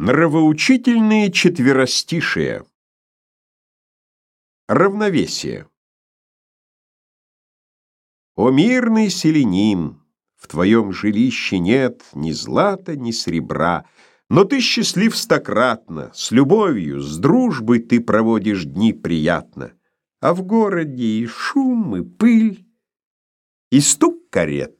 Нравоучительные четверостишие. Равновесие. О мирный селенин, в твоем жилище нет ни злата, ни серебра, но ты счастлив стократно, с любовью, с дружбой ты проводишь дни приятно, а в городе и шум, и пыль, и стук карет.